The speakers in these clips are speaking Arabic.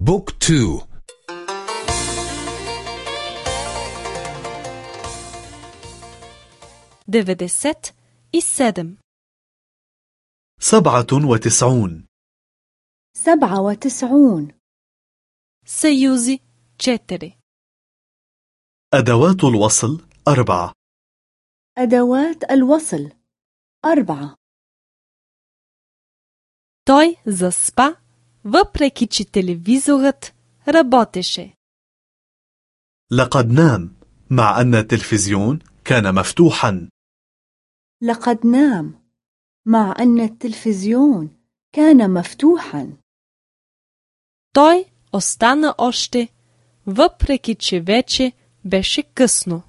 Book two. Деветдесет и седем. سبعة وتسعون. سبعة وتسعون. Съюзи четири أدوات الوصل أربعة. أدوات الوصل أربعة. توي زسبا въпреки че телевизорът работеше. لقد نام مع أن التلفزيون كان مفتوحا لقد نام مع أن التلفزيون كان مفتوحا Той остана още, въпреки че вече беше късно.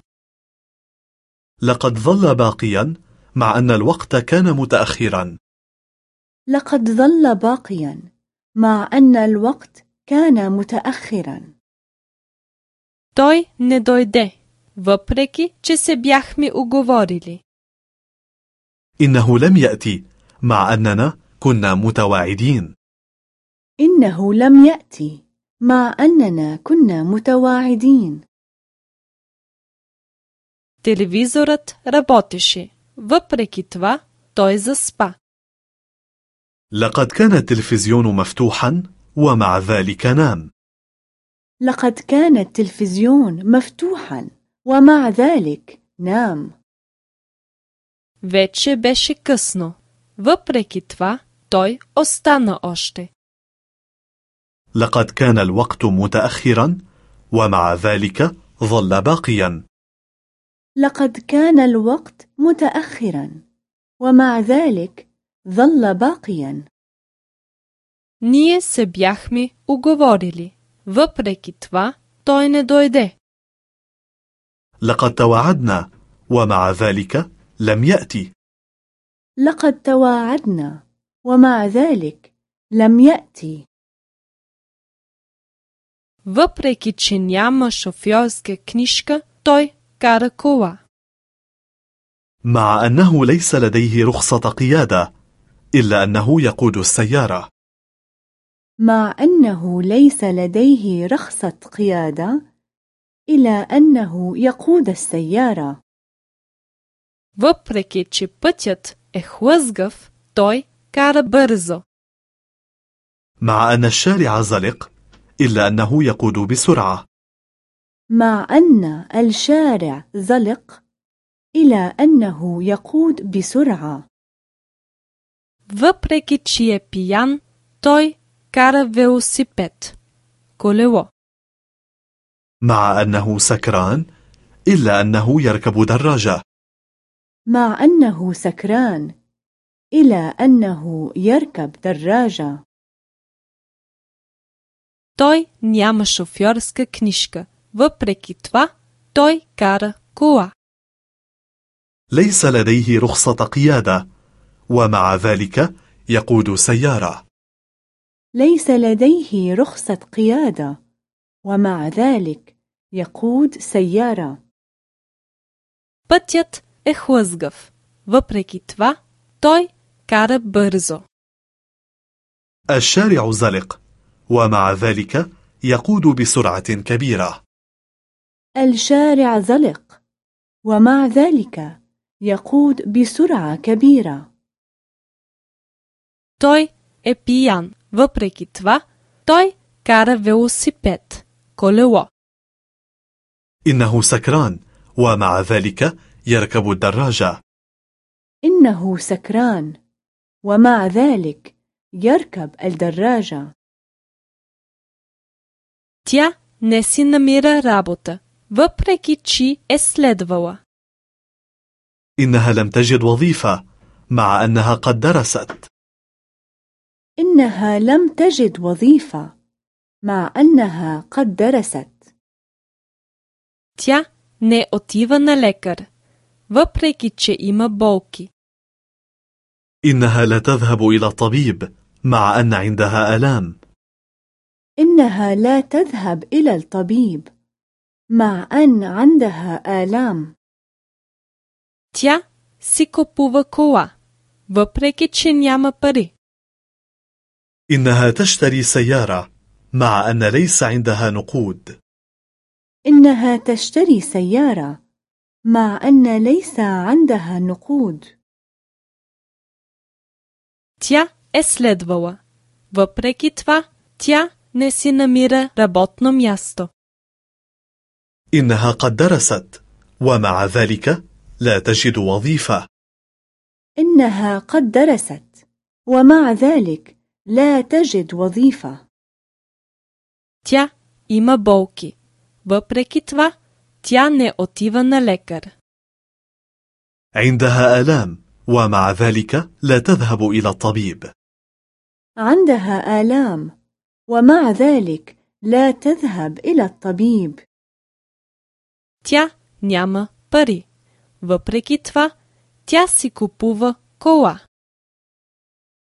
لقد ظل باقيا مع أن الوقت كان متأخرا لقد ظل باقيا مع أن الوقت كان متأخرا Той не дойде, въпреки че се бяхме уговорили. إنه لم يأتي مع أننا كنا متواعدين إنه لم يأتي مع أننا كنا متواعدين Телевизорът работеше. Въпреки това, той заспа. لقد كان التلفزيون مفتوحا ومع ذلك نام لقد كان التلفزيون مفتوحا ومع ذلك نام Вече беше късно. Въпреки това, той остана още. لقد كان الوقت متأخرا ومع ذلك ظل باقيا لقد كان الوقت متأخرا ومع ذلك ظل باقيا Ние се бяхме уговорили. Въпреки това, той не дойде. لقد توعدنا ومع ذلك لم يأتي لقد تواعدنا ومع ذلك لم يأتي Въпреки че няма шофьорска книжка, той кара кола. مع أنه ليس لديه رخصة قيادة إلا أنه يقود السيارة مع أنه ليس لديه رخصة قيادة إلى أنه يقود السيارة Въпреки че пътят е хлъзгав, той кара бързо. مع أن الشارع زلق إلا أنه يقود بسرعة مع أن الشارع زلق إلى أنه يقود بسرعة Въпреки че е пиян, той кара велосипед. Колело. مع أنه سكران إلا أنه يركب دراجة مع أنه سكران إلى أنه يركب دراجة Той няма шофьорска книжка. Въпреки това, той кара кола. ليس لديه رخصة قيادة ومع ذلك يقود سيارة ليس لديه رخصة قيادة ومع ذلك يقود سيارة Пътят е хлъзгав. Въпреки това, той кара бързо. الشارع زلق ومع ذلك يقود بسرعة كبيرة الشارع زلق ومع ذلك يقود بسرعة كبيرة Той е пиян. Въпреки това, той кара велосипед. Колело. إنه سكران ومع ذلك يركب الدراجة إنه سكران ومع ذلك يركب الدراجة Тя не си намира работа, въпреки че е следвала. إنها لم تجد وظيفة مع أنها قد درست إنها لم تجد وظيفة مع أنها قد درست Тя не отива на лекар, въпреки че има болки. إنها لا تذهب إلى الطبيب مع أن عندها آلام إنها لا تذهب إلى الطبيب مع أن عندها آلام Тя си купува кола, въпреки че няма пари. إنها تشتري سيارة مع أن ليس عندها نقود إنها تشتري سيارة مع أن ليس عندها نقود Тя е следвала. Въпреки това, тя не си намира работно място. إنها قد درست ومع ذلك لا تجد وظيفة إنها قد درست ومع ذلك لا تجد وظيفة Тя има болки. Въпреки това, тя не отива на лекар. عندها آلام ومع ذلك لا تذهب إلى الطبيب عندها آلام ومع ذلك لا تذهب إلى الطبيب Тя няма пари. Въпреки това, тя си купува кола.